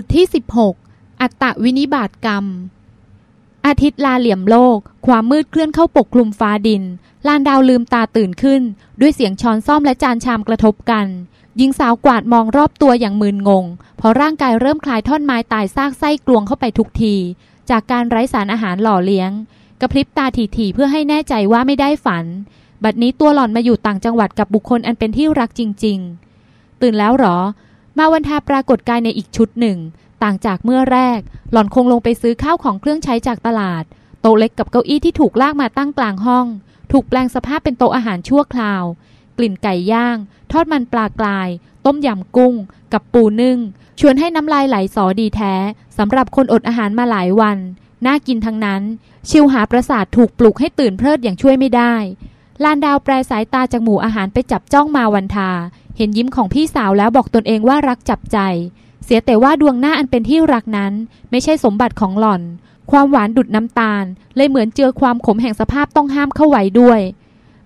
ทที่ 16 อัตตวินิบาตกรรม อาทิตย์ลาเหลี่ยมโลก ความมืดเคลื่อนเข้าปกคลุมฟ้าดิน ลานดาวลืมตาตื่นขึ้น ด้วยเสียงช้อนซ่อมและจานชามกระทบกันหญิงสาวกวาดมองรอบตัวอย่างมึนงง เพราะร่างกายเริ่มคลายท่อนไม้ตายซากไส้กลวงเข้าไปทุกที จากการไร้สารอาหารหล่อเลี้ยง กระพริบตาถี่ๆเพื่อให้แน่ใจว่าไม่ได้ฝัน บัดนี้ตัวหล่อนมาอยู่ต่างจังหวัดกับบุคคลอันเป็นที่รักจริง ๆ ตื่นแล้วหรอ มาวันทาปรากฏกายในอีกชุดหนึ่ง ต่างจากเมื่อแรก หล่อนคงลงไปซื้อข้าวของเครื่องใช้จากตลาด โต๊ะเล็กกับเก้าอี้ที่ถูกลากมาตั้งกลางห้อง ถูกแปลงสภาพเป็นโต๊ะอาหารชั่วคราว กลิ่นไก่ย่าง ทอดมันปลากราย ต้มยำกุ้ง กับปูนึ่ง ชวนให้น้ำลายไหลสอดีแท้สำหรับคนอดอาหารมาหลายวัน น่ากินทั้งนั้น ชิวหาประสาทถูกปลุกให้ตื่นเพลิดอย่างช่วยไม่ได้ ลานดาวแปรสายตาจากหมู่อาหารไปจับจ้องมาวันทา เห็นยิ้มของพี่สาวแล้วบอกตนเองว่ารักจับใจ เสียแต่ว่าดวงหน้าอันเป็นที่รักนั้น ไม่ใช่สมบัติของหล่อน ความหวานดุดน้ำตาล เลยเหมือนเจือความขมแห่งสภาพต้องห้ามเข้าไว้ด้วย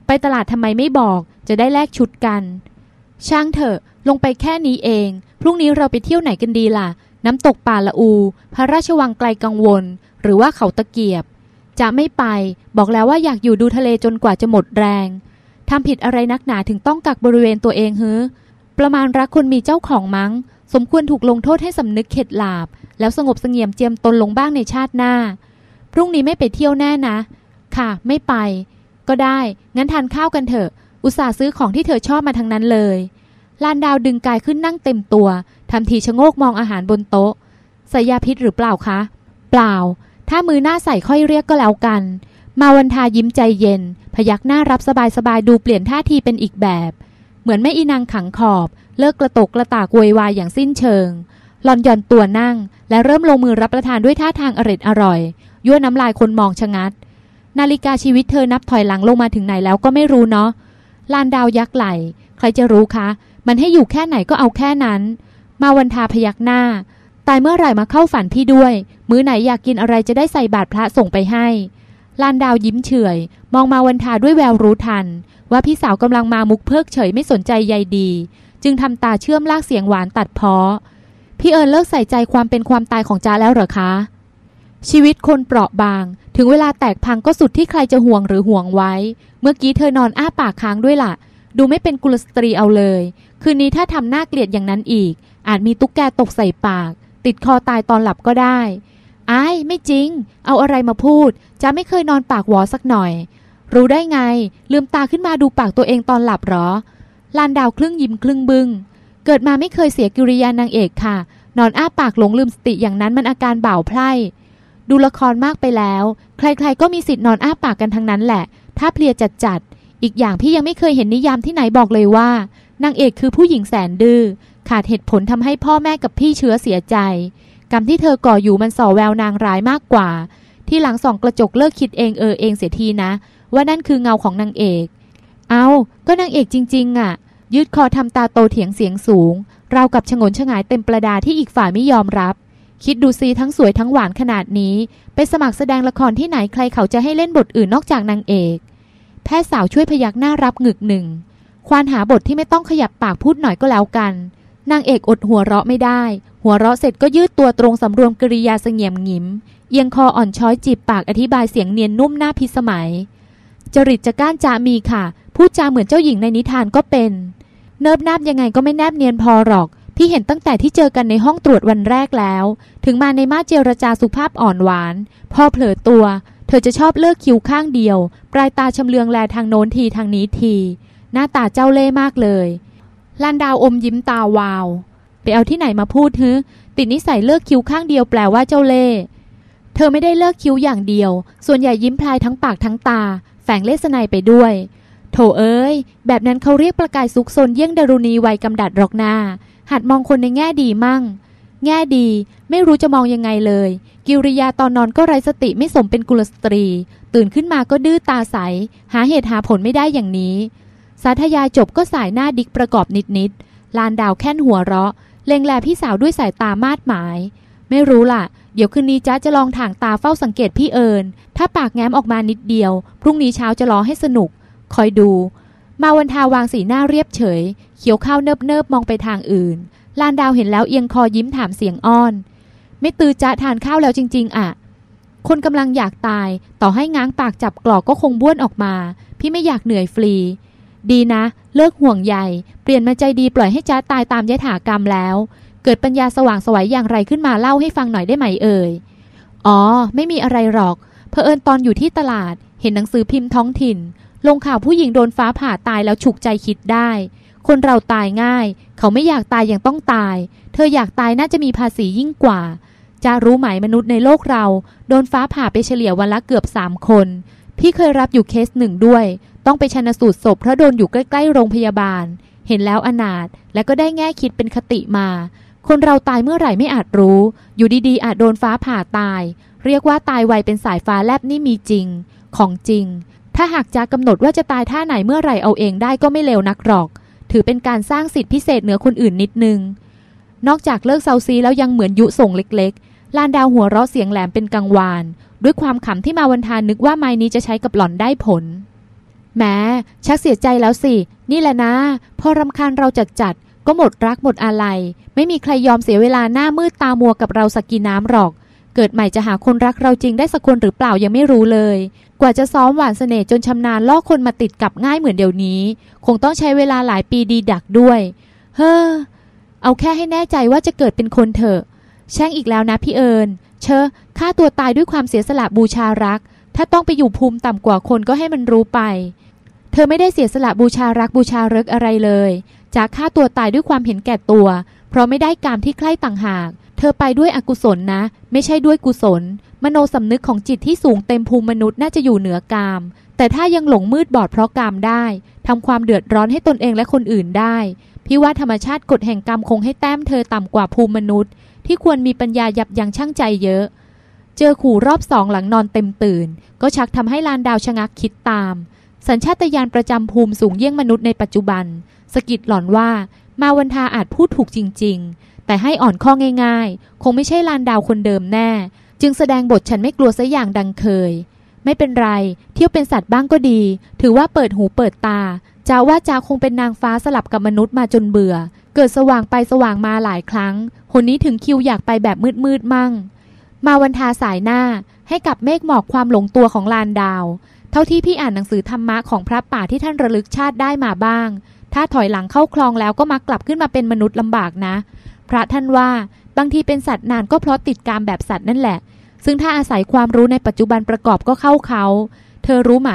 ไปตลาดทำไมไม่บอกจะได้แลกชุดกัน ช่างเถอะ ลงไปแค่นี้เอง พรุ่งนี้เราไปเที่ยวไหนกันดีล่ะ น้ำตกป่าละอู พระราชวังไกลกังวล หรือว่าเขาตะเกียบ จะไม่ไป บอกแล้วว่าอยากอยู่ดูทะเลจนกว่าจะหมดแรงทำผิดอะไรนักหนาถึงต้องกักบริเวณตัวเองเฮ้ประมาณรักคนมีเจ้าของมั้ง สมควรถูกลงโทษให้สำนึกเข็ดหลาบ แล้วสงบเสงี่ยมเจียมตนลงบ้างในชาติหน้า พรุ่งนี้ไม่ไปเที่ยวแน่นะ ค่ะ ไม่ไป ก็ได้ งั้นทานข้าวกันเถอะ อุตส่าห์ซื้อของที่เธอชอบมาทั้งนั้นเลยลานดาวดึงกายขึ้นนั่งเต็มตัวทำทีชะโงกมองอาหารบนโต๊ะใส่ยาพิษหรือเปล่าคะ เปล่า ถ้ามือหน้าใส่ค่อยเรียกก็แล้วกัน มาวันทายิ้มใจเย็น พยักหน้ารับสบายๆดูเปลี่ยนท่าทีเป็นอีกแบบ เหมือนไม่อีนางขังขอบ เลิกกระตกกระตากโวยวายอย่างสิ้นเชิง หลอนหย่อนตัวนั่ง และเริ่มลงมือรับประทานด้วยท่าทางอร็ดอร่อยยั่วน้ำลายคนมองชะงัด นาฬิกาชีวิตเธอนับถอยหลังลงมาถึงไหนแล้วก็ไม่รู้เนาะลานดาวยักไหล ใครจะรู้คะ มันให้อยู่แค่ไหนก็เอาแค่นั้น มาวันทาพยักหน้า ตายเมื่อไหร่มาเข้าฝันพี่ด้วย มื้อไหนอยากกินอะไรจะได้ใส่บาตรพระส่งไปให้ลานดาวยิ้มเฉย มองมาวันทาด้วยแววรู้ทัน ว่าพี่สาวกำลังมามุกเพิกเฉยไม่สนใจใยดี จึงทำตาเชื่อมลากเสียงหวานตัดเพาะพี่เอิญเลิกใส่ใจความเป็นความตายของจ้าแล้วเหรอคะ ชีวิตคนเปราะบาง ถึงเวลาแตกพังก็สุดที่ใครจะห่วงหรือห่วงไว้ เมื่อกี้เธอนอนอ้าปากค้างด้วยล่ะ ดูไม่เป็นกุลสตรีเอาเลย คืนนี้ถ้าทำหน้าเกลียดอย่างนั้นอีก อาจมีตุ๊กแกตกใส่ปาก ติดคอตายตอนหลับก็ได้ไอ้ไม่จริง เอาอะไรมาพูด จะไม่เคยนอนปากหวอสักหน่อย รู้ได้ไง ลืมตาขึ้นมาดูปากตัวเองตอนหลับหรอ ลานดาวครึ่งยิ้มครึ่งบึง้งเกิดมาไม่เคยเสียกิริยานางเอกค่ะ นอนอ้าปากหลงลืมสติอย่างนั้นมันอาการเบ่าไพร่ดูละครมากไปแล้ว ใครๆก็มีสิทธิ์นอนอ้าปากกันทั้งนั้นแหละ ถ้าเพลียจัดๆอีกอย่างพี่ยังไม่เคยเห็นนิยามที่ไหนบอกเลยว่านางเอกคือผู้หญิงแสนดื้อ ขาดเหตุผลทำให้พ่อแม่กับพี่เชื้อเสียใจ กรรมที่เธอก่ออยู่มันส่อแววนางร้ายมากกว่า ที่หลังส่องกระจกเลิกคิดเองเออเองเสียทีนะ ว่านั่นคือเงาของนางเอก เอาก็นางเอกจริง ๆอะ ยืดคอทำตาโตเถียงเสียงสูงราวกับฉงนฉงายเต็มประดาที่อีกฝ่ายไม่ยอมรับ คิดดูซีทั้งสวยทั้งหวานขนาดนี้ ไปสมัครแสดงละครที่ไหนใครเขาจะให้เล่นบทอื่นนอกจากนางเอก แพทย์สาวช่วยพยักหน้ารับหงึกหนึ่งควานหาบทที่ไม่ต้องขยับปากพูดหน่อยก็แล้วกัน นางเอกอดหัวเราะไม่ได้ หัวเราะเสร็จก็ยืดตัวตรงสำรวมกริยาเสงี่ยมหงิม เอียงคออ่อนช้อยจีบปากอธิบายเสียงเนียนนุ่มหน้าพิสมัย จริตจะก้านจามีค่ะ พูดจาเหมือนเจ้าหญิงในนิทานก็เป็น เนิบนาบยังไงก็ไม่แนบเนียนพอหรอก พี่เห็นตั้งแต่ที่เจอกันในห้องตรวจวันแรกแล้ว ถึงมาในมาเจรจาสุภาพอ่อนหวาน พอเผลอตัว เธอจะชอบเลิกคิ้วข้างเดียว ปลายตาชำเลืองแลทางโน้นทีทางนี้ที หน้าตาเจ้าเล่ห์มากเลย ลันดาวอมยิ้มตาวาว ไปเอาที่ไหนมาพูดฮึติดนิสัยเลิกคิ้วข้างเดียวแปลว่าเจ้าเล่เธอไม่ได้เลิกคิ้วอย่างเดียว ส่วนใหญ่ยิ้มพลายทั้งปากทั้งตา แฝงเลสไนไปด้วย โถเอ้ย แบบนั้นเขาเรียกประกายซุกซนเยี่ยงดารุณีวัยกำดัดรอกนาหัดมองคนในแง่ดีมั่ง แง่ดี ไม่รู้จะมองยังไงเลย กิริยาตอนนอนก็ไร้สติไม่สมเป็นกุลสตรี ตื่นขึ้นมาก็ดื้อตาใส หาเหตุหาผลไม่ได้อย่างนี้ สาธยายจบก็สายหน้าดิกประกอบนิดๆ ลานดาวแค่นหัวเราะ เล็งแลพี่สาวด้วยสายตามาดหมาย ไม่รู้ล่ะ เดี๋ยวคืนนี้จ้าจะลองถ่างตาเฝ้าสังเกตพี่เอิญ ถ้าปากแง้มออกมานิดเดียว พรุ่งนี้เช้าจะรอให้สนุก คอยดู มาวันทาวางสีหน้าเรียบเฉย เขียวข้าวเนิบเนิบมองไปทางอื่น ลานดาวเห็นแล้วเอียงคอยิ้มถามเสียงอ้อน ไม่ตือจะทานข้าวแล้วจริง ๆอะคนกำลังอยากตาย ต่อให้ง้างปากจับกรอกก็คงบ้วนออกมา พี่ไม่อยากเหนื่อยฟรี ดีนะ เลิกห่วงใยเปลี่ยนมาใจดีปล่อยให้จ้าตายตามยถากรรมแล้ว เกิดปัญญาสว่างสวัยอย่างไรขึ้นมาเล่าให้ฟังหน่อยได้ไหมเอ่ยอ๋อ ไม่มีอะไรหรอกเพอเอิญตอนอยู่ที่ตลาด เห็นหนังสือพิมพ์ท้องถิ่น ลงข่าวผู้หญิงโดนฟ้าผ่าตายแล้วฉุกใจคิดได้ คนเราตายง่าย เขาไม่อยากตายอยังต้องตาย เธออยากตายน่าจะมีภาษียิ่งกว่าจะรู้ไหมมนุษย์ในโลกเรา โดนฟ้าผ่าไปเฉลี่ยวันละเกือบสามคน พี่เคยรับอยู่เคสหนึ่งด้วย ต้องไปชันสูตรศพเพราะโดนอยู่ใกล้ๆโรงพยาบาล เห็นแล้วอนาถและก็ได้แง่คิดเป็นคติมา คนเราตายเมื่อไหร่ไม่อาจรู้ อยู่ดีๆ อาจโดนฟ้าผ่าตาย เรียกว่าตายไวเป็นสายฟ้าแลบนี่มีจริง ของจริง ถ้าหากจะกำหนดว่าจะตายท่าไหนเมื่อไหร่เอาเองได้ก็ไม่เลวนักหรอก ถือเป็นการสร้างสิทธิพิเศษเหนือคนอื่นนิดนึง นอกจากเลิกเซ้าซี้แล้วยังเหมือนยุส่งเล็กๆลานดาวหัวเราะเสียงแหลมเป็นกังวาน ด้วยความขำที่มาวันทานนึกว่าไม้นี้จะใช้กับหล่อนได้ผล แม้ชักเสียใจแล้วสิ นี่แหละนะ พอรำคาญเราจัดจัดก็หมดรักหมดอะไร ไม่มีใครยอมเสียเวลาหน้ามืดตามัวกับเราสักกีน้ำหรอก เกิดใหม่จะหาคนรักเราจริงได้สักคนหรือเปล่ายังไม่รู้เลย กว่าจะซ้อมหวานเสน่ห์จนชำนาญล่อคนมาติดกับง่ายเหมือนเดี๋ยวนี้ คงต้องใช้เวลาหลายปีดีดักด้วย เฮ้อ เอาแค่ให้แน่ใจว่าจะเกิดเป็นคนเถอะ แช่งอีกแล้วนะพี่เอิญเชอะฆ่าตัวตายด้วยความเสียสละบูชารัก ถ้าต้องไปอยู่ภูมิต่ำกว่าคนก็ให้มันรู้ไป เธอไม่ได้เสียสละบูชารักบูชาเริกอะไรเลย จากฆ่าตัวตายด้วยความเห็นแก่ตัว เพราะไม่ได้กามที่ใคร่ต่างหาก เธอไปด้วยอกุศลนะ ไม่ใช่ด้วยกุศล มโนสำนึกของจิตที่สูงเต็มภูมิมนุษย์น่าจะอยู่เหนือกาม แต่ถ้ายังหลงมืดบอดเพราะกามได้ทำความเดือดร้อนให้ตนเองและคนอื่นได้พี่ว่าธรรมชาติกฎแห่งกรรมคงให้แต้มเธอต่ำกว่าภูมิมนุษย์ ที่ควรมีปัญญายับยั้งชั่งใจเยอะเจอขู่รอบสองหลังนอนเต็มตื่น ก็ชักทำให้ลานดาวชะงักคิดตาม สัญชาตญาณประจำภูมิสูงเยี่ยงมนุษย์ในปัจจุบัน สกิดหล่อนว่า มาวันทาอาจพูดถูกจริง ๆ แต่ให้อ่อนข้อง่าย ๆ คงไม่ใช่ลานดาวคนเดิมแน่ จึงแสดงบทฉันไม่กลัวซะอย่างดังเคย ไม่เป็นไร เที่ยวเป็นสัตว์บ้างก็ดี ถือว่าเปิดหูเปิดตาจาว่าจาคงเป็นนางฟ้าสลับกับมนุษย์มาจนเบื่อ เกิดสว่างไปสว่างมาหลายครั้งคนนี้ถึงคิวอยากไปแบบมืดๆมั่ง มาวันทาสายหน้าให้กับเมฆหมอกความหลงตัวของลานดาว เท่าที่พี่อ่านหนังสือธรรมะของพระป่าที่ท่านระลึกชาติได้มาบ้าง ถ้าถอยหลังเข้าคลองแล้วก็มักกลับขึ้นมาเป็นมนุษย์ลำบากนะ พระท่านว่าบางทีเป็นสัตว์นานก็เพราะติดกามแบบสัตว์นั่นแหละ ซึ่งถ้าอาศัยความรู้ในปัจจุบันประกอบก็เข้าเค้า เธอรู้ไหม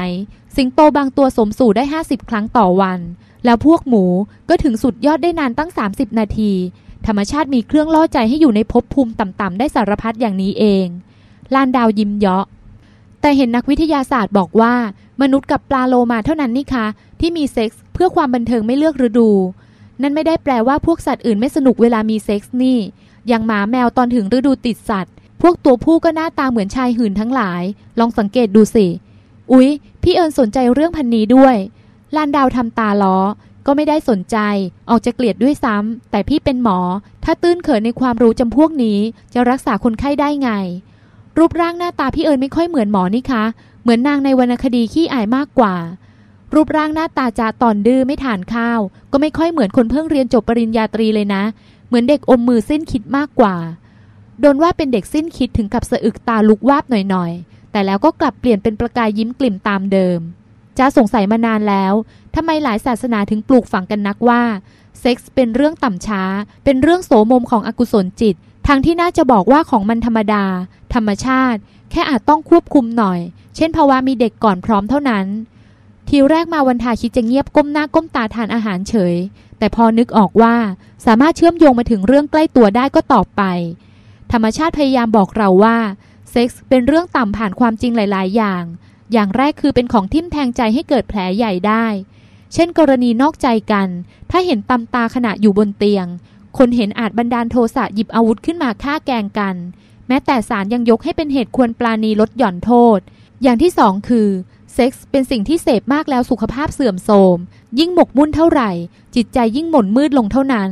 สิงโตบางตัวสมสู่ได้ 50 ครั้งต่อวัน แล้วพวกหมูก็ถึงสุดยอดได้นานตั้ง 30 นาที ธรรมชาติมีเครื่องล่อใจให้อยู่ในภพภูมิต่ำๆได้สารพัดอย่างนี้เองลานดาวยิ้มเยาะ แต่เห็นนักวิทยาศาสตร์บอกว่า มนุษย์กับปลาโลมาเท่านั้นนี่คะที่มีเซ็กส์เพื่อความบันเทิงไม่เลือกฤดู นั่นไม่ได้แปลว่าพวกสัตว์อื่นไม่สนุกเวลามีเซ็กส์นี่ อย่างหมาแมวตอนถึงฤดูติดสัตว์ พวกตัวผู้ก็หน้าตาเหมือนชายหื่นทั้งหลาย ลองสังเกตดูสิ อุ๊ย พี่เอิญสนใจเรื่องพันนี้ด้วยลานดาวทำตาล้อ ก็ไม่ได้สนใจ ออกจะเกลียดด้วยซ้ำแต่พี่เป็นหมอ ถ้าตื้นเขินในความรู้จำพวกนี้จะรักษาคนไข้ได้ไง รูปร่างหน้าตาพี่เอิญไม่ค่อยเหมือนหมอนี่คะ เหมือนนางในวรรณคดีขี้อายมากกว่า รูปร่างหน้าตาจาตอนดื้อไม่ทานข้าว ก็ไม่ค่อยเหมือนคนเพิ่งเรียนจบปริญญาตรีเลยนะ เหมือนเด็กอมมือสิ้นคิดมากกว่า โดนว่าเป็นเด็กสิ้นคิดถึงกับสะอึกตาลุกวาบหน่อยๆ แต่แล้วก็กลับเปลี่ยนเป็นประกายยิ้มกลิ่มตามเดิมจ้าสงสัยมานานแล้วทำไมหลายศาสนาถึงปลูกฝังกันนักว่า เซ็กส์เป็นเรื่องต่ำช้า เป็นเรื่องโสมมของอกุศลจิตทางที่น่าจะบอกว่าของมันธรรมดาธรรมชาติ แค่อาจต้องควบคุมหน่อย เช่นภาวะมีเด็กก่อนพร้อมเท่านั้น ทีแรกมาวันทาคิดจะเงียบก้มหน้าก้มตาทานอาหารเฉย แต่พอนึกออกว่าสามารถเชื่อมโยงมาถึงเรื่องใกล้ตัวได้ก็ตอบไป ธรรมชาติพยายามบอกเราว่าเซ็กส์เป็นเรื่องต่ำผ่านความจริงหลาย ๆ อย่าง อย่างแรกคือเป็นของทิ่มแทงใจให้เกิดแผลใหญ่ได้ เช่นกรณีนอกใจกัน ถ้าเห็นตำตาขณะอยู่บนเตียง คนเห็นอาจบันดาลโทสะหยิบอาวุธขึ้นมาฆ่าแกงกัน แม้แต่ศาลยังยกให้เป็นเหตุควรปลาณีลดหย่อนโทษ อย่างที่สองคือเซ็กส์เป็นสิ่งที่เสพมากแล้วสุขภาพเสื่อมโทรม ยิ่งหมกมุ่นเท่าไหร่ จิตใจยิ่งหม่นมืดลงเท่านั้น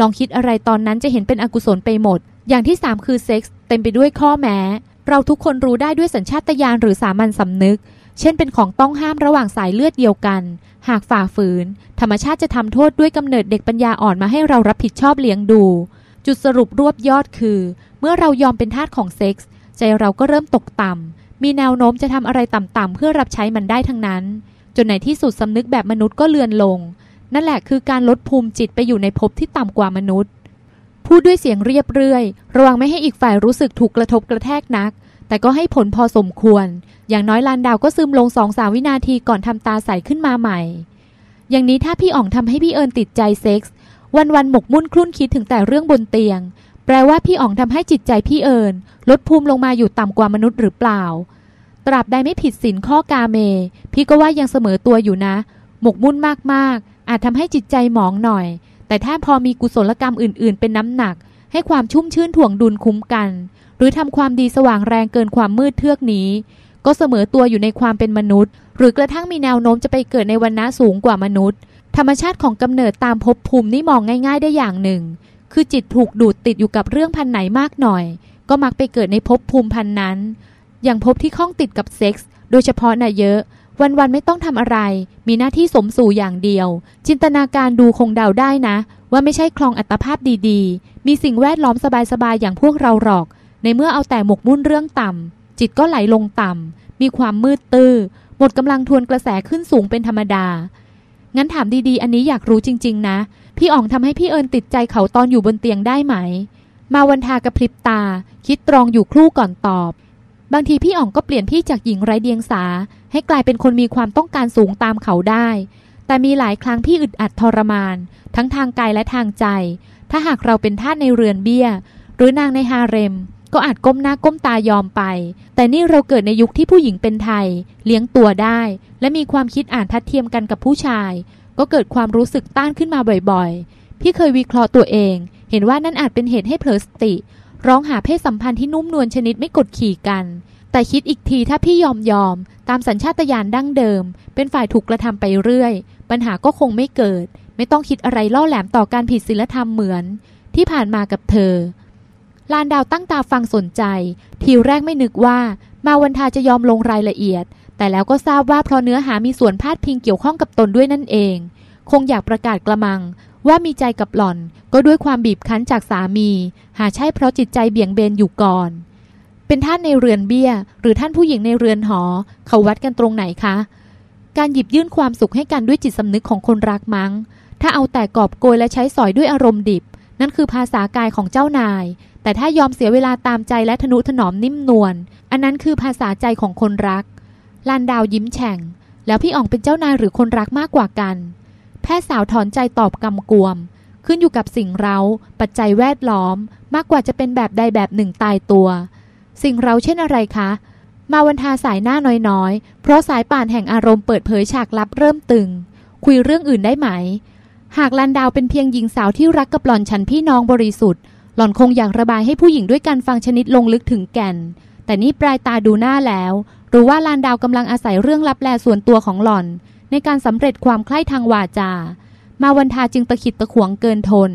ลองคิดอะไรตอนนั้นจะเห็นเป็นอกุศลไปหมด อย่างที่สามคือเซ็กส์เต็มไปด้วยข้อแม้ เราทุกคนรู้ได้ด้วยสัญชาตญาณหรือสามัญสำนึก เช่นเป็นของต้องห้ามระหว่างสายเลือดเดียวกัน หากฝ่าฝืน ธรรมชาติจะทำโทษด้วยกำเนิดเด็กปัญญาอ่อนมาให้เรารับผิดชอบเลี้ยงดู จุดสรุปรวบยอดคือ เมื่อเรายอมเป็นทาสของเซ็กส์ใจเราก็เริ่มตกต่ำ มีแนวโน้มจะทำอะไรต่ำๆเพื่อรับใช้มันได้ทั้งนั้น จนในที่สุดสำนึกแบบมนุษย์ก็เลือนลง นั่นแหละคือการลดภูมิจิตไปอยู่ในภพที่ต่ำกว่ามนุษย์ พูดด้วยเสียงเรียบเรื่อย ระวังไม่ให้อีกฝ่ายรู้สึกถูกกระทบกระแทกนัก แต่ก็ให้ผลพอสมควร อย่างน้อยลานดาวก็ซึมลงสองสาวินาทีก่อนทำตาใสขึ้นมาใหม่ อย่างนี้ถ้าพี่อ่องทำให้พี่เอิญติดใจเซ็กส์ วันวันหมกมุ่นคลุ่นคิดถึงแต่เรื่องบนเตียง แปลว่าพี่อ่องทำให้จิตใจพี่เอิญลดภูมิลงมาอยู่ต่ำกว่ามนุษย์หรือเปล่า ตราบใดไม่ผิดศีลข้อกาเม พี่ก็ว่ายังเสมอตัวอยู่นะ หมกมุ่นมากๆ อาจทำให้จิตใจหมองหน่อย แต่ถ้าพอมีกุศลกรรมอื่น ๆ เป็นน้ำหนัก ให้ความชุ่มชื่นถ่วงดุลคุ้มกัน หรือทำความดีสว่างแรงเกินความมืดเทือกนี้ ก็เสมอตัวอยู่ในความเป็นมนุษย์ หรือกระทั่งมีแนวโน้มจะไปเกิดในวันณะสูงกว่ามนุษย์ ธรรมชาติของกำเนิดตามภพภูมินี่มองง่าย ๆ ได้อย่างหนึ่ง คือจิตถูกดูดติดอยู่กับเรื่องพันไหนมากหน่อย ก็มักไปเกิดในภพภูมิพันนั้น อย่างภพที่ข้องติดกับเซ็กส์โดยเฉพาะน่ะเยอะ วันๆไม่ต้องทำอะไร มีหน้าที่สมสู่อย่างเดียว จินตนาการดูคงเดาได้นะ ว่าไม่ใช่คลองอัตภาพดีๆ มีสิ่งแวดล้อมสบายๆอย่างพวกเราหรอก ในเมื่อเอาแต่หมกมุ่นเรื่องต่ำจิตก็ไหลลงต่ำมีความมืดตื้อหมดกำลังทวนกระแสขึ้นสูงเป็นธรรมดา งั้นถามดีๆ อันนี้อยากรู้จริง ๆ นะ พี่อ๋องทำให้พี่เอิญติดใจเขาตอนอยู่บนเตียงได้ไหม มาวันทากระพริบตา คิดตรองอยู่ครู่ก่อนตอบ บางทีพี่อ๋องก็เปลี่ยนพี่จากหญิงไร้เดียงสา ให้กลายเป็นคนมีความต้องการสูงตามเขาได้ แต่มีหลายครั้งพี่อึดอัดทรมาน ทั้งทางกายและทางใจ ถ้าหากเราเป็นทาสในเรือนเบี้ย หรือนางในฮาเร็ม ก็อาจก้มหน้าก้มตายอมไป แต่นี่เราเกิดในยุคที่ผู้หญิงเป็นไทย เลี้ยงตัวได้ และมีความคิดอ่านทัดเทียมกันกับผู้ชาย ก็เกิดความรู้สึกต้านขึ้นมาบ่อยๆ พี่เคยวิเคราะห์ตัวเอง เห็นว่านั่นอาจเป็นเหตุให้เผลอสติ ร้องหาเพศสัมพันธ์ที่นุ่มนวลชนิดไม่กดขี่กัน แต่คิดอีกทีถ้าพี่ยอมยอม ตามสัญชาตญาณดั้งเดิม เป็นฝ่ายถูกกระทำไปเรื่อย ปัญหาก็คงไม่เกิด ไม่ต้องคิดอะไรล่อแหลมต่อการผิดศีลธรรมเหมือน ที่ผ่านมากับเธอ ลานดาวตั้งตาฟังสนใจ ทีแรกไม่นึกว่า มาวันทาจะยอมลงรายละเอียด แต่แล้วก็ทราบว่าเพราะเนื้อหามีส่วนพาดพิงเกี่ยวข้องกับตนด้วยนั่นเอง คงอยากประกาศกระมัง ว่ามีใจกับหล่อน ก็ด้วยความบีบคั้นจากสามี หาใช่เพราะจิตใจเบี่ยงเบนอยู่ก่อน เป็นท่านในเรือนเบี้ย หรือท่านผู้หญิงในเรือนหอ เขาวัดกันตรงไหนคะ การหยิบยื่นความสุขให้กันด้วยจิตสำนึกของคนรักมัง้ง ถ้าเอาแต่กอบโกยและใช้สอยด้วยอารมณ์ดิบนั่นคือภาษากายของเจ้านาย แต่ถ้ายอมเสียเวลาตามใจและทนุถนอมนิ่มนวล อันนั้นคือภาษาใจของคนรัก ลานดาวยิ้มแฉ่ง แล้วพี่อ่องเป็นเจ้านายหรือคนรักมากกว่ากัน แพทย์สาวถอนใจตอบกำกวม ขึ้นอยู่กับสิ่งเรา ปัจจัยแวดล้อม มากกว่าจะเป็นแบบใดแบบหนึ่งตายตัว สิ่งเราเช่นอะไรคะ มาวันทาสายหน้าน้อยๆ เพราะสายป่านแห่งอารมณ์เปิดเผยฉากลับเริ่มตึง คุยเรื่องอื่นได้ไหม หากลันดาวเป็นเพียงหญิงสาวที่รักกับหล่อนฉันพี่น้องบริสุทธิ์ หล่อนคงอยากระบายให้ผู้หญิงด้วยการฟังชนิดลงลึกถึงแก่น แต่นี่ปลายตาดูหน้าแล้วหรือว่าลานดาวกำลังอาศัยเรื่องลับแลส่วนตัวของหล่อน ในการสำเร็จความใคร่ทางวาจา มาวันทาจึงตะขิดตะขวงเกินทน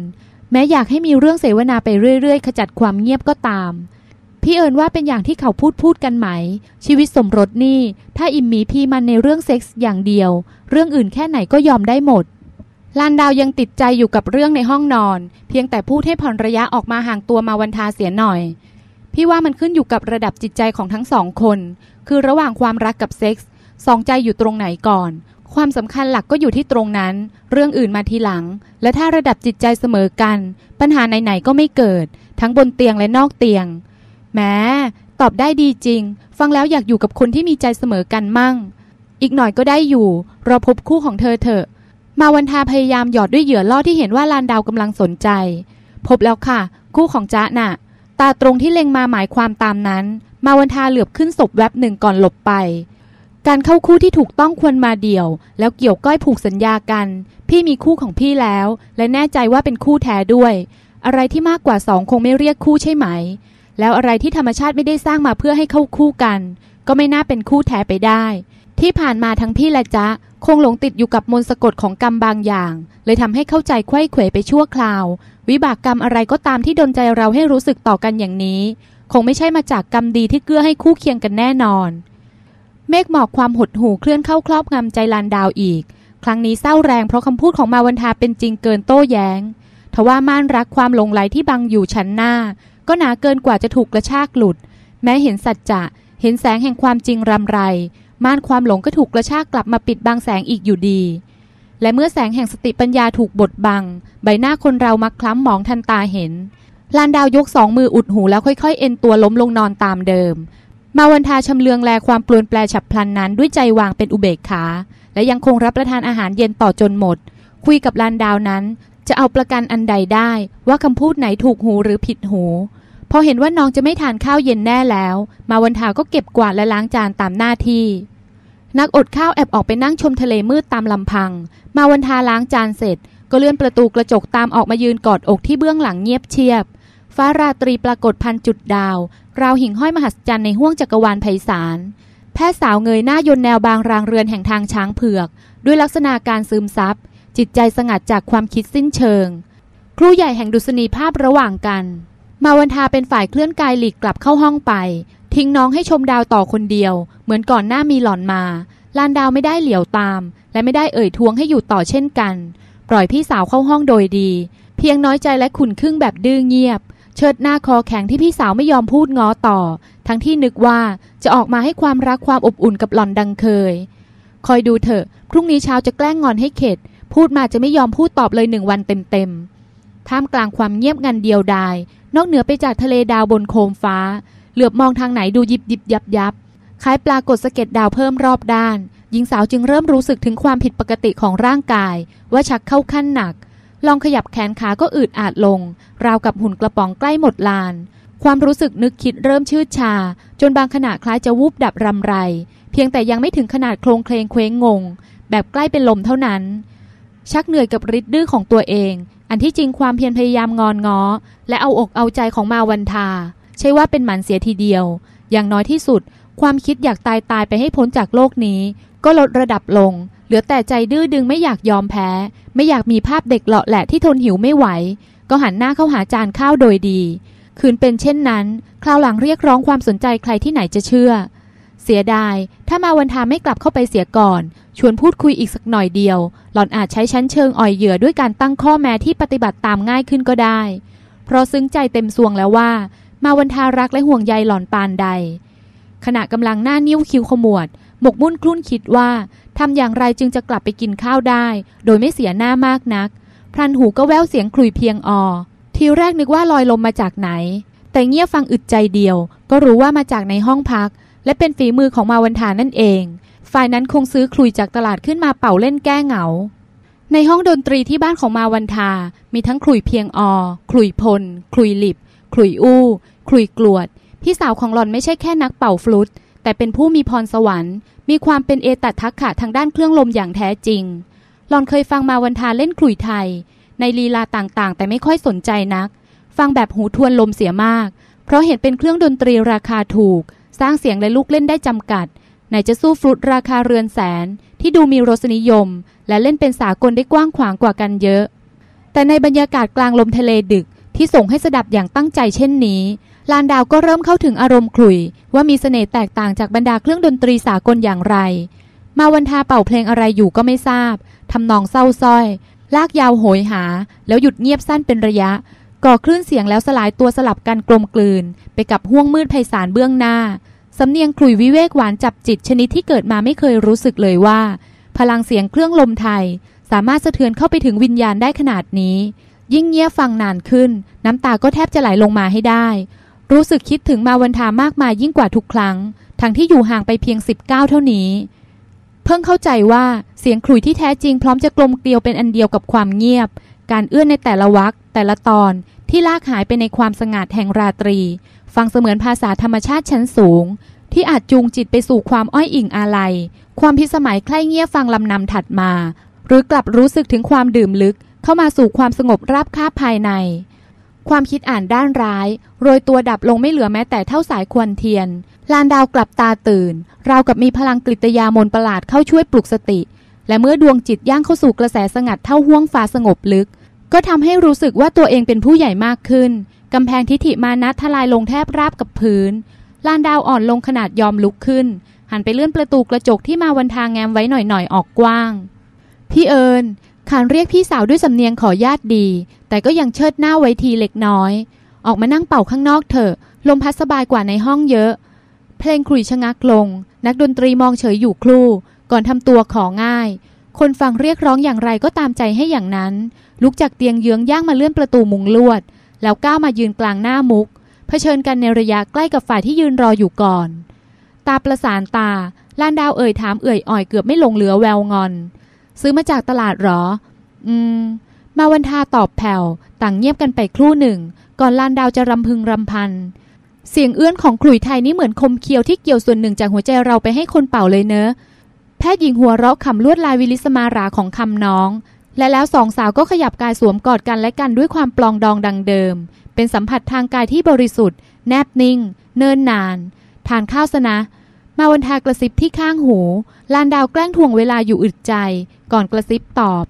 แม้อยากให้มีเรื่องเสวนาไปเรื่อยๆ ขจัดความเงียบก็ตามพี่เอิญว่าเป็นอย่างที่เขาพูดพูดกันไหม ชีวิตสมรสนี่ ถ้าอิ่มหมีพีมันในเรื่องเซ็กส์อย่างเดียว เรื่องอื่นแค่ไหนก็ยอมได้หมด ลานดาวยังติดใจอยู่กับเรื่องในห้องนอน เพียงแต่พูดให้ผ่อนระยะออกมาห่างตัวมาวันทาเสียหน่อย พี่ว่ามันขึ้นอยู่กับระดับจิตใจของทั้งสองคน คือระหว่างความรักกับเซ็กส์สองใจอยู่ตรงไหนก่อน ความสำคัญหลักก็อยู่ที่ตรงนั้น เรื่องอื่นมาทีหลัง และถ้าระดับจิตใจเสมอกัน ปัญหาไหนๆก็ไม่เกิด ทั้งบนเตียงและนอกเตียงแม้ตอบได้ดีจริง ฟังแล้วอยากอยู่กับคนที่มีใจเสมอกันมั่ง อีกหน่อยก็ได้อยู่รอพบคู่ของเธอเถอะ มาวันทาพยายามหยอดด้วยเหยื่อล่อที่เห็นว่าลานดาวกำลังสนใจ พบแล้วค่ะ คู่ของจ๊ะน่ะ ตาตรงที่เล็งมาหมายความตามนั้น มาวันทาเหลือบขึ้นศพแวบหนึ่งก่อนหลบไป การเข้าคู่ที่ถูกต้องควรมาเดี่ยว แล้วเกี่ยวก้อยผูกสัญญากัน พี่มีคู่ของพี่แล้ว และแน่ใจว่าเป็นคู่แท้ด้วย อะไรที่มากกว่าสองคงไม่เรียกคู่ใช่ไหม แล้วอะไรที่ธรรมชาติไม่ได้สร้างมาเพื่อให้เข้าคู่กัน ก็ไม่น่าเป็นคู่แท้ไปได้ ที่ผ่านมาทั้งพี่และจ๊ะ คงหลงติดอยู่กับมนต์สะกดของกรรมบางอย่าง เลยทำให้เข้าใจไข้เขวไปชั่วคราว วิบากกรรมอะไรก็ตามที่ดนใจเราให้รู้สึกต่อกันอย่างนี้ คงไม่ใช่มาจากกรรมดีที่เกื้อให้คู่เคียงกันแน่นอน เมฆหมอกความหดหู่เคลื่อนเข้าครอบงำใจลานดาวอีก ครั้งนี้เศร้าแรงเพราะคำพูดของมาวันทาเป็นจริงเกินโต้แย้งทว่าม่านรักความหลงไหลที่บังอยู่ชั้นหน้า ก็หนาเกินกว่าจะถูกกระชากหลุด แม้เห็นสัจจะเห็นแสงแห่งความจริงรำไร ม่านความหลงก็ถูกกระชากกลับมาปิดบังแสงอีกอยู่ดี และเมื่อแสงแห่งสติปัญญาถูกบดบัง ใบหน้าคนเรามักคล้ำหมองทันตาเห็นลานดาวยกสองมืออุดหูแล้วค่อยๆ เอ็นตัวล้มลงนอนตามเดิม มาวันทาชำเลืองแลความปลวนแปลฉับพลันนั้นด้วยใจวางเป็นอุเบกขา และยังคงรับประทานอาหารเย็นต่อจนหมด คุยกับลานดาวนั้น จะเอาประกันอันใดได้ว่าคำพูดไหนถูกหูหรือผิดหู อเห็นว่าน้องจะไม่ทานข้าวเย็นแน่แล้ว มาวันทาก็เก็บกวาดและล้างจานตามหน้าที่นักอดข้าวแอบออกไปนั่งชมทะเลมืดตามลำพัง มาวันทาล้างจานเสร็จ ก็เลื่อนประตูกระจกตามออกมายืนกอดอกที่เบื้องหลังเงียบเชียบ ฟ้าราตรีปรากฏพันจุดดาว ราวหิ่งห้อยมหัศจรรย์ในห้วงจักรวาลไพศาล แพทย์สาวเงยหน้ายนแนวบางรางเรือนแห่งทางช้างเผือก ด้วยลักษณะการซึมซับ จิตใจสงัดจากความคิดสิ้นเชิง ครูใหญ่แห่งดุษณีภาพระหว่างกัน มาวันทาเป็นฝ่ายเคลื่อนกายหลีกกลับเข้าห้องไป ทิ้งน้องให้ชมดาวต่อคนเดียว เหมือนก่อนหน้ามีหล่อนมาลานดาวไม่ได้เหลียวตาม และไม่ได้เอ่ยทวงให้อยู่ต่อเช่นกัน ปล่อยพี่สาวเข้าห้องโดยดี เพียงน้อยใจและขุนครึ่งแบบดื้อเงียบ เชิดหน้าคอแข็งที่พี่สาวไม่ยอมพูดง้อต่อ ทั้งที่นึกว่าจะออกมาให้ความรักความอบอุ่นกับหล่อนดังเคย คอยดูเถอะ พรุ่งนี้เช้าจะแกล้งงอนให้เข็ด พูดมาจะไม่ยอมพูดตอบเลยหนึ่งวันเต็มๆท่ามกลางความเงียบงันเดียวดาย นอกเหนือไปจากทะเลดาวบนโคมฟ้า เหลือบมองทางไหนดูยิบยิบยับยับคล้ายปลากดสะเก็ดดาวเพิ่มรอบด้าน หญิงสาวจึงเริ่มรู้สึกถึงความผิดปกติของร่างกาย ว่าชักเข้าขั้นหนัก ลองขยับแขนขาก็อืดอาดลง ราวกับหุ่นกระป๋องใกล้หมดลาน ความรู้สึกนึกคิดเริ่มชืดชา จนบางขณะคล้ายจะวูบดับรำไร เพียงแต่ยังไม่ถึงขนาดโครงเคลงเคว้งงง แบบใกล้เป็นลมเท่านั้น ชักเหนื่อยกับฤทธิ์ดื้อของตัวเอง อันที่จริงความเพียรพยายามงอนง้อ และเอาอกเอาใจของมาวันทา ใช่ว่าเป็นหมันเสียทีเดียว อย่างน้อยที่สุด ความคิดอยากตายตายไปให้พ้นจากโลกนี้ ก็ลดระดับลง เหลือแต่ใจดื้อดึงไม่อยากยอมแพ้ ไม่อยากมีภาพเด็กเลาะแหละที่ทนหิวไม่ไหว ก็หันหน้าเข้าหาจานข้าวโดยดี คืนเป็นเช่นนั้น คราวหลังเรียกร้องความสนใจใครที่ไหนจะเชื่อ เสียดาย ถ้ามาวันทาไม่กลับเข้าไปเสียก่อน ชวนพูดคุยอีกสักหน่อยเดียว หล่อนอาจใช้ชั้นเชิงอ่อยเหยื่อด้วยการตั้งข้อแม้ที่ปฏิบัติตามง่ายขึ้นก็ได้ เพราะซึ้งใจเต็มสวงแล้วว่า มาวันทารักและห่วงใยหล่อนปานใด ขณะกำลังหน้านิ้วคิ้วขมวด หมกมุ่นคลุ่นคิดว่าทำอย่างไรจึงจะกลับไปกินข้าวได้ โดยไม่เสียหน้ามากนัก พลันหูก็แววเสียงคลุยเพียงอทีแรกนึกว่าลอยลมมาจากไหน แต่เงียบฟังอึดใจเดียว ก็รู้ว่ามาจากในห้องพัก และเป็นฝีมือของมาวันทานั่นเอง ฝ่ายนั้นคงซื้อคลุยจากตลาดขึ้นมาเป่าเล่นแก้เหงา ในห้องดนตรีที่บ้านของมาวันทา มีทั้งคลุยเพียงอคลุยพลคลุยหลิบคลุยอู้ คลุยกลวด พี่สาวของหล่อนไม่ใช่แค่นักเป่าฟลุต แต่เป็นผู้มีพรสวรรค์ มีความเป็นเอตัทักขะทางด้านเครื่องลมอย่างแท้จริง หล่อนเคยฟังมาวันทาเล่นคลุยไทย ในลีลาต่างๆ แต่ไม่ค่อยสนใจนัก ฟังแบบหูทวนลมเสียมาก เพราะเห็นเป็นเครื่องดนตรีราคาถูก สร้างเสียงและลูกเล่นได้จำกัด ไหนจะสู้ฟลุตราคาเรือนแสนที่ดูมีรสนิยม และเล่นเป็นสากลได้กว้างขวางกว่ากันเยอะ แต่ในบรรยากาศกลางลมทะเลดึกที่ส่งให้สดับอย่างตั้งใจเช่นนี้ ลานดาวก็เริ่มเข้าถึงอารมณ์ขลุ่ย ว่ามีเสน่ห์แตกต่างจากบรรดาเครื่องดนตรีสากลอย่างไร มาวันทาเป่าเพลงอะไรอยู่ก็ไม่ทราบทำนองเศร้าส้อย ลากยาวโหยหา แล้วหยุดเงียบสั้นเป็นระยะ ก่อคลื่นเสียงแล้วสลายตัวสลับกันกลมกลืน ไปกับห้วงมืดไพศาลเบื้องหน้า สำเนียงขลุ่ยวิเวกหวานจับจิตชนิดที่เกิดมาไม่เคยรู้สึกเลยว่า พลังเสียงเครื่องลมไทย สามารถสะเทือนเข้าไปถึงวิญญาณได้ขนาดนี้ ยิ่งเงียฟังนานขึ้น น้ำตาก็แทบจะไหลลงมาให้ได้ รู้สึกคิดถึงมาวันทามากมายยิ่งกว่าทุกครั้ง ทั้งที่อยู่ห่างไปเพียง19เท่านี้ เพิ่งเข้าใจว่าเสียงขลุ่ยที่แท้จริงพร้อมจะกลมเกลียวเป็นอันเดียวกับความเงียบ การเอื้อนในแต่ละวักแต่ละตอน ที่ลากหายไปในความสงัดแห่งราตรี ฟังเสมือนภาษาธรรมชาติชั้นสูง ที่อาจจูงจิตไปสู่ความอ้อยอิงอาลัย ความพิสมัยใคร่เงียบฟังลำนำถัดมา หรือกลับรู้สึกถึงความดื่มลึกเข้ามาสู่ความสงบราบคาบภายใน ความคิดอ่านด้านร้าย โรยตัวดับลงไม่เหลือแม้แต่เท่าสายควันเทียน ลานดาวกลับตาตื่น ราวกับมีพลังกฤตยามนประหลาดเข้าช่วยปลุกสติ และเมื่อดวงจิตย่างเข้าสู่กระแสสงัดเท่าห้วงฟ้าสงบลึก ก็ทำให้รู้สึกว่าตัวเองเป็นผู้ใหญ่มากขึ้นกำแพงทิฐิมานัททลายลงแทบราบกับพื้น ลานดาวอ่อนลงขนาดยอมลุกขึ้น หันไปเลื่อนประตูกระจกที่มาวันทางแงมไว้หน่อยๆ ออกกว้าง พี่เอิญขานเรียกพี่สาวด้วยสำเนียงขอญาติดี แต่ก็ยังเชิดหน้าไว้ทีเล็กน้อย ออกมานั่งเป่าข้างนอกเถอะ ลมพัดสบายกว่าในห้องเยอะ เพลงขลุ่ยชะงักลง นักดนตรีมองเฉยอยู่ครู่ ก่อนทำตัวของ่าย คนฟังเรียกร้องอย่างไรก็ตามใจให้อย่างนั้น ลุกจากเตียงเยื้องย่างมาเลื่อนประตูมุงลวด แล้วก้าวมายืนกลางหน้ามุก เผชิญกันในระยะใกล้กับฝ่ายที่ยืนรออยู่ก่อน ตาประสานตาลานดาวเอ่ยถามเอ่ยอ่อยเกือบไม่ลงเหลือแววงอน ซื้อมาจากตลาดหรอ อืม มาวันทาตอบแผ่ว ต่างเงียบกันไปครู่หนึ่ง ก่อนลานดาวจะรำพึงรำพัน เสียงเอื้อนของขลุ่ยไทยนี่เหมือนคมเคียวที่เกี่ยวส่วนหนึ่งจากหัวใจเราไปให้คนเป่าเลยเนอะ พทย์หญิงหัวเราะขำลวดลายวิลิสมาราของคำน้อง และแล้วสองสาวก็ขยับกายสวมกอดกันและกันด้วยความปลองดองดังเดิม เป็นสัมผัสทางกายที่บริสุทธิ์ แนบนิ่ง เนินนาน ทานข้าวซะนะ มาวันทากระซิบที่ข้างหู ลานดาวแกล้งทวงเวลาอยู่อึดใจ ก่อนกระซิบตอบ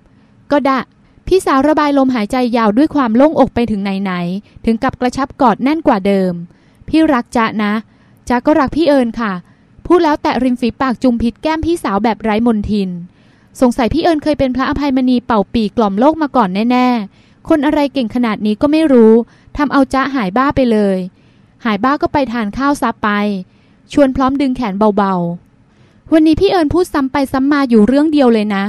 ก็ดะพี่สาวระบายลมหายใจยาวด้วยความโล่งอกไปถึงไหนๆถึงกับกระชับกอดแน่นกว่าเดิม พี่รักจ๊ะนะจ๊ะก็รักพี่เอิญค่ะ พูดแล้วแตะริมฝีปากจุมพิษแก้มพี่สาวแบบไร้มนทิน สงสัยพี่เอิญเคยเป็นพระอภัยมณีเป่าปีกกล่อมโลกมาก่อนแน่ ๆ คนอะไรเก่งขนาดนี้ก็ไม่รู้ทำเอาจ๊ะหายบ้าไปเลย หายบ้าก็ไปทานข้าวซับไป ชวนพร้อมดึงแขนเบาๆ วันนี้พี่เอิญพูดซ้ำไปซ้ำมาอยู่เรื่องเดียวเลยนะ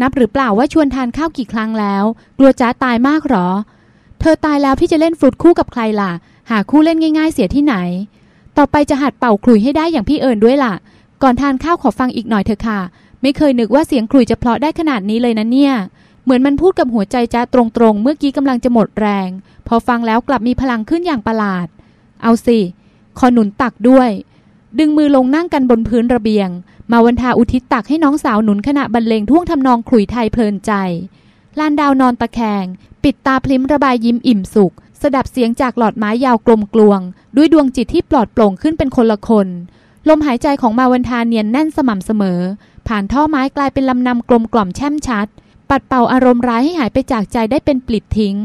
นับหรือเปล่าว่าชวนทานข้าวกี่ครั้งแล้ว กลัวจ๊ะตายมากหรอ เธอตายแล้วพี่จะเล่นฟลุตคู่กับใครล่ะ หาคู่เล่นง่าย ๆ เสียที่ไหน ต่อไปจะหัดเป่าขลุ่ยให้ได้อย่างพี่เอิญด้วยล่ะ ก่อนทานข้าวขอฟังอีกหน่อยเถอะค่ะ ไม่เคยนึกว่าเสียงขลุ่ยจะเพลาะได้ขนาดนี้เลยนะเนี่ย เหมือนมันพูดกับหัวใจจ้าตรงๆ เมื่อกี้กำลังจะหมดแรง พอฟังแล้วกลับมีพลังขึ้นอย่างประหลาด เอาสิ ขอหนุนตักด้วย ดึงมือลงนั่งกันบนพื้นระเบียง มาวันทาอุทิศตักให้น้องสาวหนุนขณะบรรเลงท่วงทำนองขลุ่ยไทยเพลินใจลานดาวนอนตะแคง ปิดตาพลิ้มระบายยิ้มอิ่มสุข สดับเสียงจากหลอดไม้ยาวกลมกลวง ด้วยดวงจิตที่ปลอดโปร่งขึ้นเป็นคนละคน ลมหายใจของมาวันทาเนียนแน่นสม่ำเสมอ ผ่านท่อไม้กลายเป็นลำนำกลมกล่อมแช่มชัด ปัดเป่าอารมณ์ร้ายให้หายไปจากใจได้เป็นปลิดทิ้ง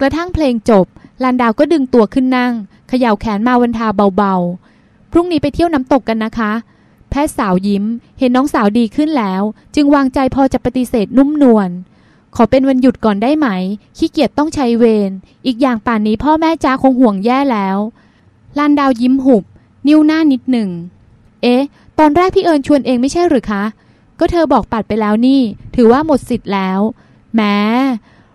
กระทั่งเพลงจบลานดาวก็ดึงตัวขึ้นนั่งเขย่าแขนมาวันทาเบาๆ พรุ่งนี้ไปเที่ยวน้ำตกกันนะคะ แพทย์สาวยิ้ม เห็นน้องสาวดีขึ้นแล้ว จึงวางใจพอจะปฏิเสธนุ่มนวล ขอเป็นวันหยุดก่อนได้ไหม ขี้เกียจต้องใช้เวร อีกอย่างป่านนี้พ่อแม่จ้าคงห่วงแย่แล้ว ลานดาวยิ้มหุบ นิ้วหน้านิดหนึ่ง เอ๊ะ ตอนแรกพี่เอิญชวนเองไม่ใช่หรือคะ ก็เธอบอกปัดไปแล้วนี่ ถือว่าหมดสิทธิ์แล้วแหม้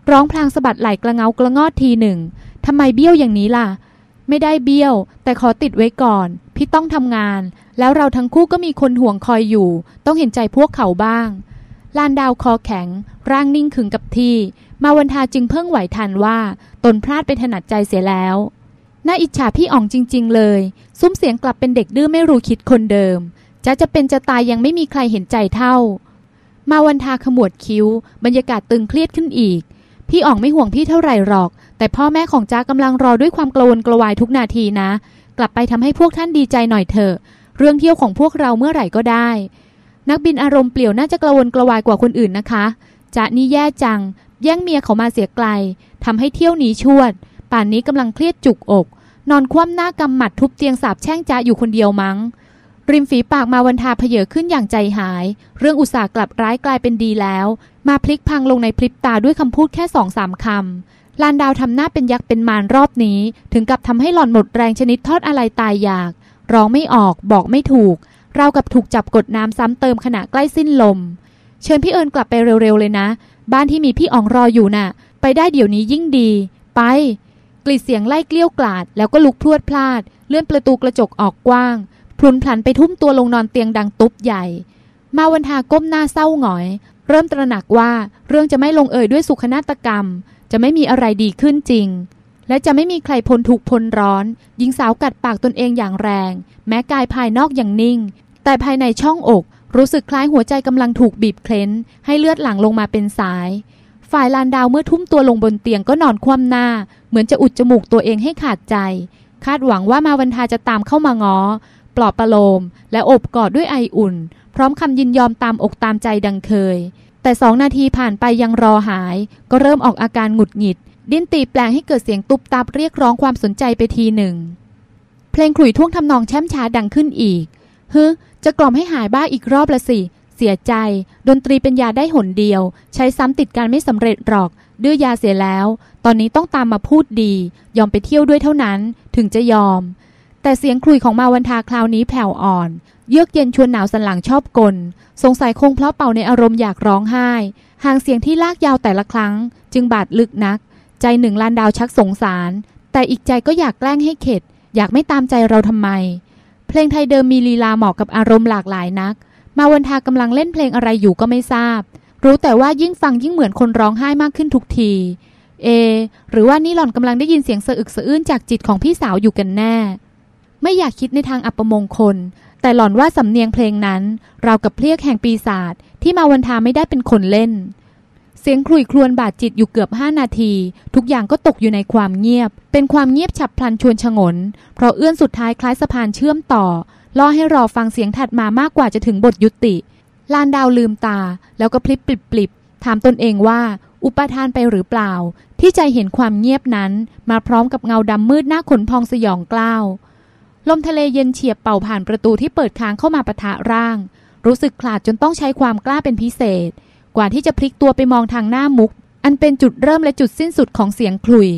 ร้องพลางสะบัดไหล่กระเงากระงอดทีหนึ่ง ทำไมเบี้ยวอย่างนี้ล่ะ ไม่ได้เบี้ยว แต่ขอติดไว้ก่อน พี่ต้องทำงาน แล้วเราทั้งคู่ก็มีคนห่วงคอยอยู่ ต้องเห็นใจพวกเขาบ้าง ลานดาวคอแข็ง ร่างนิ่งขึงกับที่ มาวันทาจึงเพิ่งไหวทันว่าตนพลาดไปถนัดใจเสียแล้วน่าอิจฉาพี่อ่องจริง ๆ เลย ซุ้มเสียงกลับเป็นเด็กดื้อไม่รู้คิดคนเดิมจะจะเป็นจะตายยังไม่มีใครเห็นใจเท่า มาวันทาขมวดคิ้ว บรรยากาศตึงเครียดขึ้นอีก พี่อ่องไม่ห่วงพี่เท่าไหร่หรอก แต่พ่อแม่ของจ้ากำลังรอด้วยความกระวนกระวายทุกนาทีนะ กลับไปทำให้พวกท่านดีใจหน่อยเถอะ เรื่องเที่ยวของพวกเราเมื่อไหร่ก็ได้ นักบินอารมณ์เปลี่ยวน่าจะกระวนกระวายกว่าคนอื่นนะคะจะนี่แย่จัง แย่งเมียเขามาเสียไกลทำให้เที่ยวหนีชวด ป่านนี้กำลังเครียดจุกอก นอนคว่ำหน้ากำหมัดทุบเตียงสาบแช่งจ๊ะอยู่คนเดียวมั้ง ริมฝีปากมาวันทาเพเยอขึ้นอย่างใจหาย เรื่องอุตส่าห์กลับร้ายกลายเป็นดีแล้ว มาพลิกพังลงในพริบตาด้วยคำพูดแค่สองสามคำลานดาวทำหน้าเป็นยักษ์เป็นมารรอบนี้ ถึงกับทำให้หล่อนหมดแรงชนิดทอดอะไรตายอยาก ร้องไม่ออกบอกไม่ถูก เรากับถูกจับกดน้ำซ้ำเติมขณะใกล้สิ้นลม เชิญพี่เอิญกลับไปเร็วๆเลยนะ บ้านที่มีพี่อ๋องรออยู่น่ะ ไปได้เดี๋ยวนี้ยิ่งดี ไป กลิดเสียงไล่เกลี้ยวกลาด แล้วก็ลุกพรวดพลาด เลื่อนประตูกระจกออกกว้างพลุนพลันไปทุ่มตัวลงนอนเตียงดังตุ๊บใหญ่ มาวันทาก้มหน้าเศร้าหงอย เริ่มตระหนักว่าเรื่องจะไม่ลงเอยด้วยสุขนาฏกรรม จะไม่มีอะไรดีขึ้นจริง และจะไม่มีใครพ้นทุกพ้นร้อน หญิงสาวกัดปากตนเองอย่างแรง แม้กายภายนอกอย่างนิ่ง แต่ภายในช่องอก รู้สึกคล้ายหัวใจกำลังถูกบีบเคล้น ให้เลือดหลั่งลงมาเป็นสาย ฝ่ายลานดาวเมื่อทุ่มตัวลงบนเตียงก็นอนคว่ำหน้า เหมือนจะอุดจมูกตัวเองให้ขาดใจ คาดหวังว่ามาวันทาจะตามเข้ามาง้อ ปลอบประโลม และอบกอดด้วยไออุ่น พร้อมคำยินยอมตามอกตามใจดังเคย แต่สองนาทีผ่านไปยังรอหาย ก็เริ่มออกอาการหงุดหงิด ดิ้นตีแปลงให้เกิดเสียงตุบตับเรียกร้องความสนใจไปทีหนึ่ง เพลงขลุ่ยท่วงทำนองแช่มช้าดังขึ้นอีกเฮ้ จะกล่อมให้หายบ้าอีกรอบละสิ เสียใจ ดนตรีเป็นยาได้หนเดียว ใช้ซ้ำติดการไม่สำเร็จหรอก ดื้อยาเสียแล้ว ตอนนี้ต้องตามมาพูดดี ยอมไปเที่ยวด้วยเท่านั้น ถึงจะยอม แต่เสียงคลุยของมาวันทาคราวนี้แผ่วอ่อน เยือกเย็นชวนหนาวสันหลังชอบกล สงสัยคงเพราะเป่าในอารมณ์อยากร้องไห้ ห่างเสียงที่ลากยาวแต่ละครั้ง จึงบาดลึกนัก ใจหนึ่งลานดาวชักสงสาร แต่อีกใจก็อยากแกล้งให้เข็ด อยากไม่ตามใจเราทำไม เพลงไทยเดิมมีลีลาเหมาะกับอารมณ์หลากหลายนัก มาวันทากำลังเล่นเพลงอะไรอยู่ก็ไม่ทราบ รู้แต่ว่ายิ่งฟังยิ่งเหมือนคนร้องไห้มากขึ้นทุกที เอ หรือว่านี่หล่อนกำลังได้ยินเสียงสะอึกสะอื้นจากจิตของพี่สาวอยู่กันแน่ ไม่อยากคิดในทางอัปมงคล แต่หล่อนว่าสำเนียงเพลงนั้นราวกับเพลียกแห่งปีศาจที่มาวันทาไม่ได้เป็นคนเล่น เสียงคลุยครวญบาดจิตอยู่เกือบห้านาที ทุกอย่างก็ตกอยู่ในความเงียบ เป็นความเงียบฉับพลันชวนชงน เพราะเอื้อนสุดท้ายคล้ายสะพานเชื่อมต่อล่อให้รอฟังเสียงถัดมามากกว่าจะถึงบทยุติ ลานดาวลืมตา แล้วก็พลิบปลิบปลิบถามตนเองว่า อุปทานไปหรือเปล่า ที่ใจเห็นความเงียบนั้น มาพร้อมกับเงาดำมืดหน้าขนพองสยองกล้าวลมทะเลเย็นเฉียบเป่าผ่านประตูที่เปิดค้างเข้ามาปะทะร่าง รู้สึกขลาดจนต้องใช้ความกล้าเป็นพิเศษ กว่าที่จะพลิกตัวไปมองทางหน้ามุก อันเป็นจุดเริ่มและจุดสิ้นสุดของเสียงคลุย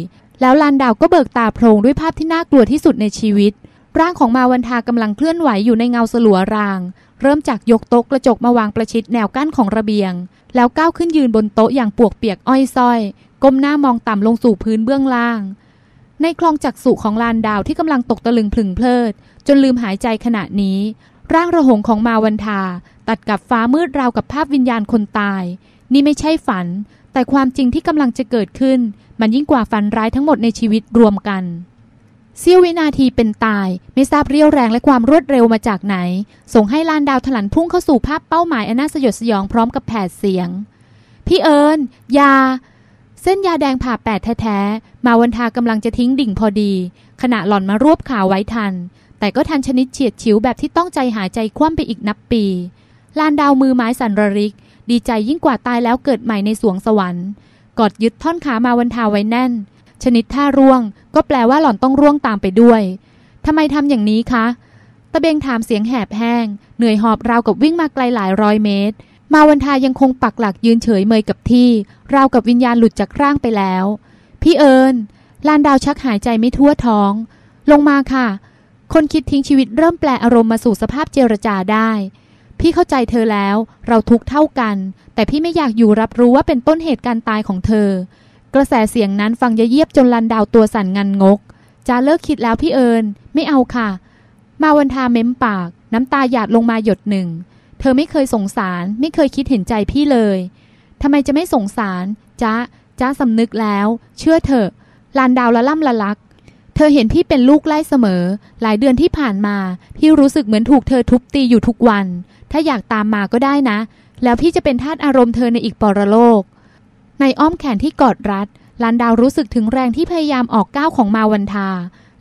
แล้วลานดาวก็เบิกตาโพลงด้วยภาพที่น่ากลัวที่สุดในชีวิต ร่างของมาวันทากำลังเคลื่อนไหวอยู่ในเงาสลัวราง เริ่มจากยกโต๊ะกระจกมาวางประชิดแนวกั้นของระเบียง แล้วก้าวขึ้นยืนบนโต๊ะอย่างปวกเปียกอ้อยส้อย ก้มหน้ามองต่ำลงสู่พื้นเบื้องล่าง ในคลองจักสุของลานดาวที่กำลังตกตะลึงพลึงเพลิด จนลืมหายใจขณะนี้ ร่างระหงของมาวันทา ตัดกับฟ้ามืดราวกับภาพวิญญาณคนตาย นี่ไม่ใช่ฝัน แต่ความจริงที่กำลังจะเกิดขึ้น มันยิ่งกว่าฝันร้ายทั้งหมดในชีวิตรวมกันเสี้ยววินาทีเป็นตาย ไม่ทราบเรียวแรงและความรวดเร็วมาจากไหน ส่งให้ลานดาวถลันพุ่งเข้าสู่ภาพเป้าหมายอันน่าสยดสยองพร้อมกับแผดเสียง พี่เอิญยา เส้นยาแดงผ่าแปดแท้ๆมาวันทากำลังจะทิ้งดิ่งพอดี ขณะหล่อนมารวบขาไว้ทัน แต่ก็ทันชนิดเฉียดฉิวแบบที่ต้องใจหายใจคว่ำไปอีกนับปี ลานดาวมือไม้สันระริก ดีใจยิ่งกว่าตายแล้วเกิดใหม่ในสวงสวรรค์ กอดยึดท่อนขามาวันทาไว้แน่น ชนิดท่าร่วง ก็แปลว่าหล่อนต้องร่วงตามไปด้วยทำไมทำอย่างนี้คะ ตะเบงถามเสียงแหบแห้ง เหนื่อยหอบราวกับวิ่งมาไกลหลายร้อยเมตร มาวันทายังคงปักหลักยืนเฉยเมยกับที่ ราวกับวิญญาณหลุดจากร่างไปแล้ว พี่เอิญลานดาวชักหายใจไม่ทั่วท้อง ลงมาค่ะ คนคิดทิ้งชีวิตเริ่มแปลอารมณ์มาสู่สภาพเจรจาได้ พี่เข้าใจเธอแล้ว เราทุกเท่ากัน แต่พี่ไม่อยากอยู่รับรู้ว่าเป็นต้นเหตุการตายของเธอ กระแสเสียงนั้นฟังยะเยียบจนลันดาวตัวสั่นงันงกจะเลิกคิดแล้วพี่เอิญไม่เอาค่ะ มาวันทาเม้มปาก น้ำตาหยาดลงมาหยดหนึ่ง เธอไม่เคยสงสาร ไม่เคยคิดเห็นใจพี่เลยทำไมจะไม่สงสาร จ๊ะ จ๊ะสำนึกแล้ว เชื่อเถอะลานดาวละล่ำละลัก ธอเห็นพี่เป็นลูกไล่เสมอ หลายเดือนที่ผ่านมา พี่รู้สึกเหมือนถูกเธอทุบตีอยู่ทุกวัน ถ้าอยากตามมาก็ได้นะ แล้วพี่จะเป็นทาสอารมณ์เธอในอีกปรโลก ในอ้อมแขนที่กอดรัดลานดาวรู้สึกถึงแรงที่พยายามออกก้าวของมาวันทา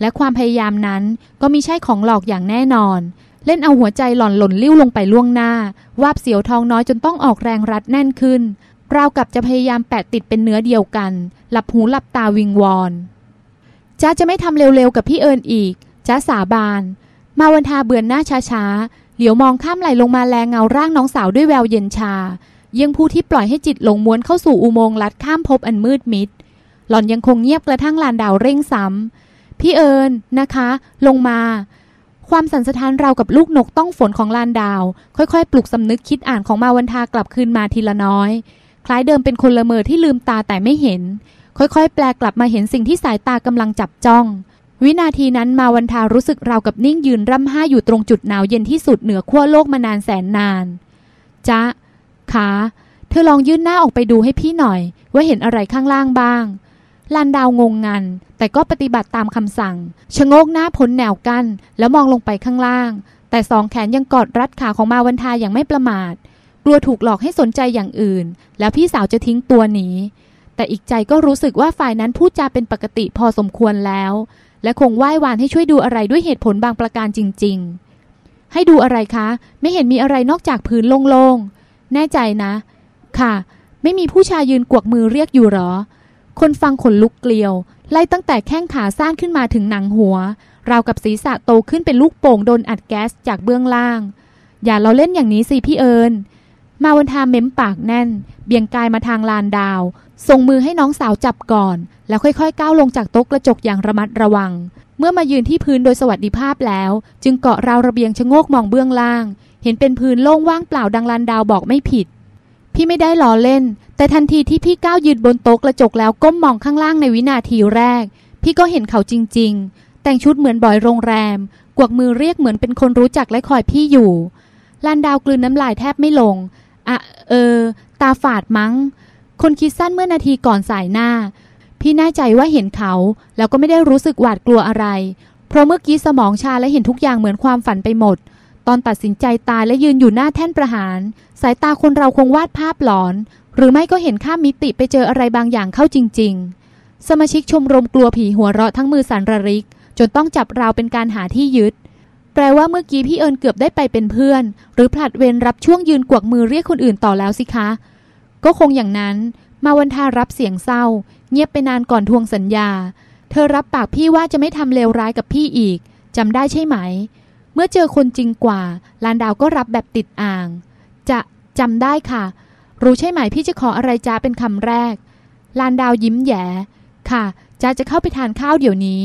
และความพยายามนั้นก็มิใช่ของหลอกอย่างแน่นอน เล่นเอาหัวใจหล่อนหล่นลิ้วลงไปล่วงหน้า วาบเสียวทองน้อยจนต้องออกแรงรัดแน่นขึ้นราวกับจะพยายามแปะติดเป็นเนื้อเดียวกัน หลับหูหลับตาวิงวอน จ้าจะไม่ทำเร็วๆกับพี่เอิญอีก จ้าสาบาน มาวันทาเบือนหน้าช้าๆ เหลียวมองข้ามไหลลงมาแลเงาร่างน้องสาวด้วยแววเย็นชายังผู้ที่ปล่อยให้จิตหลงม้วนเข้าสู่อุโมงค์ลัดข้ามภพอันมืดมิด หล่อนยังคงเงียบกระทั่งลานดาวเร่งซ้ำ พี่เอิญนะคะ ลงมา ความสันสะท้านเรากับลูกนกต้องฝนของลานดาว ค่อยๆ ปลุกสำนึกคิดอ่านของมาวันทากลับคืนมาทีละน้อย คล้ายเดิมเป็นคนละเมอที่ลืมตาแต่ไม่เห็น ค่อยๆ แปลกลับมาเห็นสิ่งที่สายตากำลังจับจ้อง วินาทีนั้นมาวันทารู้สึกราวกับนิ่งยืนร่ำห้าอยู่ตรงจุดหนาวเย็นที่สุดเหนือขั้วโลกมานานแสนนานจ๊ะขาเธอลองยื่นหน้าออกไปดูให้พี่หน่อย ว่าเห็นอะไรข้างล่างบ้างลานดาวงงงัน แต่ก็ปฏิบัติตามคำสั่ง ชะโงกหน้าพ้นแนวกัน้นแล้วมองลงไปข้างล่าง แต่สองแขนยังกอดรัดขาของมาวันทาอย่างไม่ประมาท กลัวถูกหลอกให้สนใจอย่างอื่น แล้วพี่สาวจะทิ้งตัวหนี แต่อีกใจก็รู้สึกว่าฝ่ายนั้นพูดจาเป็นปกติพอสมควรแล้ว และคงไหว้วานให้ช่วยดูอะไรด้วยเหตุผลบางประการจริง ๆ ให้ดูอะไรคะ ไม่เห็นมีอะไรนอกจากพื้นโล่งๆ แน่ใจนะ ค่ะ ไม่มีผู้ชายยืนกวกมือเรียกอยู่หรอ คนฟังขนลุกเกลียว ไล่ตั้งแต่แข้งขาสร้างขึ้นมาถึงหนังหัว ราวกับศีรษะโตขึ้นเป็นลูกโป่งโดนอัดแก๊สจากเบื้องล่าง อย่าเราเล่นอย่างนี้สิพี่เอิญ มาวันทาเม้มปากแน่น เบี่ยงกายมาทางลานดาว ส่งมือให้น้องสาวจับก่อน แล้วค่อยๆ ก้าวลงจากโต๊ะกระจกอย่างระมัดระวัง เมื่อมายืนที่พื้นโดยสวัสดิภาพแล้ว จึงเกาะราวระเบียงชะโงกมองเบื้องล่าง เห็นเป็นพื้นโล่งว่างเปล่าดังลานดาวบอกไม่ผิด พี่ไม่ได้ล้อเล่น แต่ทันทีที่พี่ก้าวยืนบนโต๊ะกระจกแล้วก้มมองข้างล่างในวินาทีแรก พี่ก็เห็นเขาจริง ๆ แต่งชุดเหมือนบอยโรงแรม กวักมือเรียกเหมือนเป็นคนรู้จักและคอยพี่อยู่ลานดาวกลืนน้ำลายแทบไม่ลง อะเออ ตาฝาดมั้ง คนคิดสั้นเมื่อนาทีก่อนสายหน้า พี่แน่ใจว่าเห็นเขา แล้วก็ไม่ได้รู้สึกหวาดกลัวอะไร เพราะเมื่อกี้สมองชาและเห็นทุกอย่างเหมือนความฝันไปหมด ตอนตัดสินใจตายและยืนอยู่หน้าแท่นประหาร สายตาคนเราคงวาดภาพหลอน หรือไม่ก็เห็นข้ามมิติไปเจออะไรบางอย่างเข้าจริง ๆ สมาชิกชมรมกลัวผีหัวเราะทั้งมือสันระริก จนต้องจับราวเป็นการหาที่ยึด แปลว่าเมื่อกี้พี่เอิญเกือบได้ไปเป็นเพื่อน หรือผลัดเวรรับช่วงยืนกวักมือเรียกคนอื่นต่อแล้วสิคะ ก็คงอย่างนั้น มาวันทารับเสียงเศร้า เงียบไปนานก่อนทวงสัญญา เธอรับปากพี่ว่าจะไม่ทำเลวร้ายกับพี่อีกจำได้ใช่ไหม เมื่อเจอคนจริงกว่าลานดาวก็รับแบบติดอ่าง จะจำได้ค่ะ รู้ใช่ไหมพี่จะขออะไรจ้าเป็นคำแรกลานดาวยิ้มแย่ค่ะจ้าจะเข้าไปทานข้าวเดี๋ยวนี้